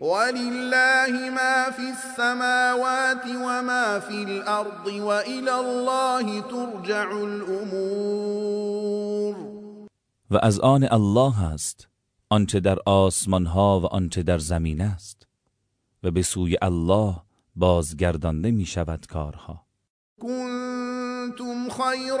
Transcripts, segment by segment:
ولله ما في السماوات وما في الأرض وإلى الله ترجع الأمور. و از آن الله است آنچه در آسمان ها و آنچه در زمین است. و به سوی الله بازگردانده می شود کارها كنتم خير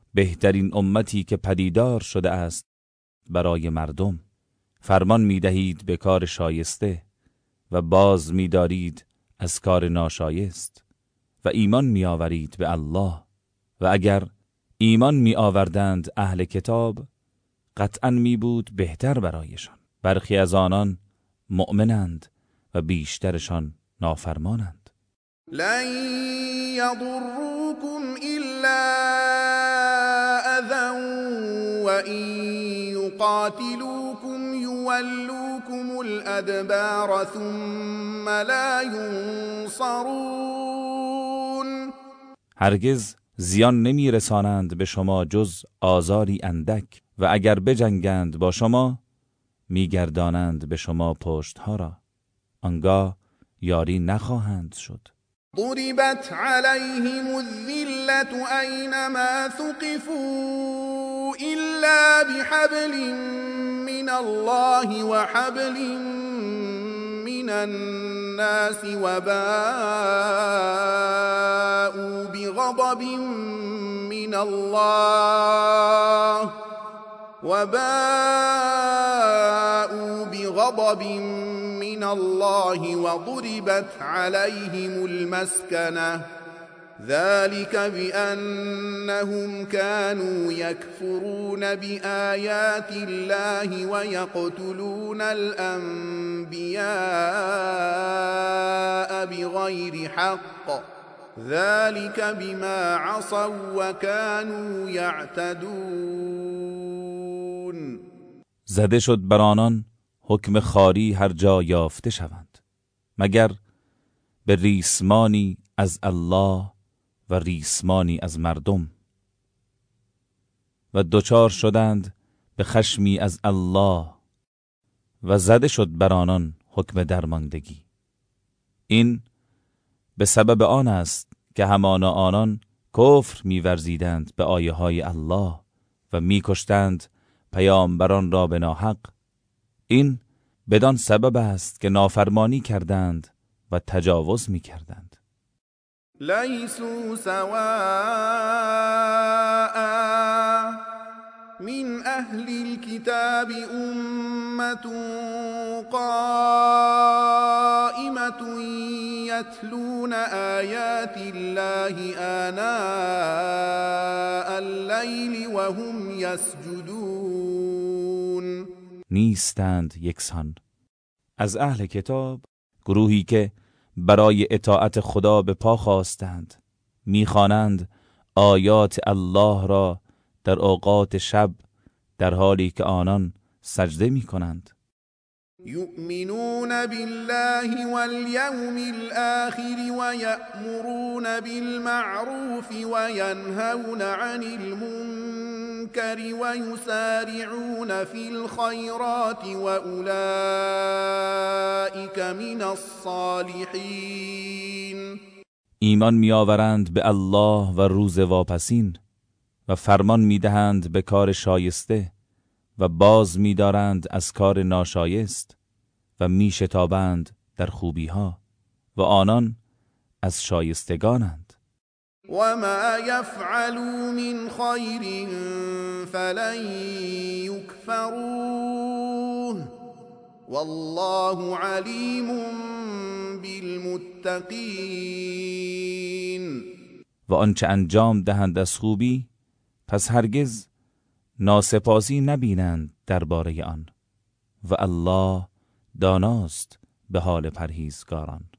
بهترین امتی که پدیدار شده است برای مردم. فرمان می دهید به کار شایسته و باز می دارید از کار ناشایست و ایمان می آورید به الله. و اگر ایمان می آوردند اهل کتاب قطعا می بود بهتر برایشان. برخی از آنان مؤمنند و بیشترشان نافرمانند. لن يضروكم إلا أذى وإن يقاتلوكم يولوكم الأدبار ثم لا ينصرون هرگز زیان نمی رسانند به شما جز آزاری اندک و اگر بجنگند با شما میگردانند به شما پشتها را. آنگاه یاری نخواهند شد. ضربت عليهم الذلة أينما ثقفوا بحبل من الله وحبل من الناس وباءوا بغضب من الله وباءوا بغضب من الله وضربت عليهم المسكنة ذلك بأنهم كانوا يكفرون بآيات الله ويقتلون الأنبياء بغير حق. ذلك بما عصوا وكانوا يعتدون. زده شد بر آنان حکم خاری هر جا یافته شوند مگر به ریسمانی از الله و ریسمانی از مردم. و دچار شدند به خشمی از الله و زده شد بر آنان حکم درماندگی. این به سبب آن است که همانا آنان کفر میورزیدند به آیه های الله و میکشتند پیامبران را به ناحق. این بدان سبب است که نافرمانی کردند و تجاوز می‌کردند. ليسوا سواء من أهل الكتاب أمة قائمة يتلون آيات الله آناء الليل وهم يسجدون. نیستند یکسان. از أهل کتاب گروهی که برای اطاعت خدا به پا خواستند. می‌خوانند آیات الله را در اوقات شب در حالی که آنان سجده می کنند يؤمنون بالله واليوم الآخر ويأمرون بالمعروف وينهون عن المنكر ويسارعون في الخيرات وأولئك من الصالحين. ایمان میآورند به الله و روز واپسین و فرمان میدهند به کار شایسته. و باز میدارند از کار ناشایست و میشتابند در خوبی ها و آنان از شایستگانند. وما يفعلوا من خير فلن يكفروه والله عليم بالمتقين و آنچه انجام دهند از خوبی پس هرگز ناسپاسی نبینند درباره آن و الله داناست به حال پرهیزگاران.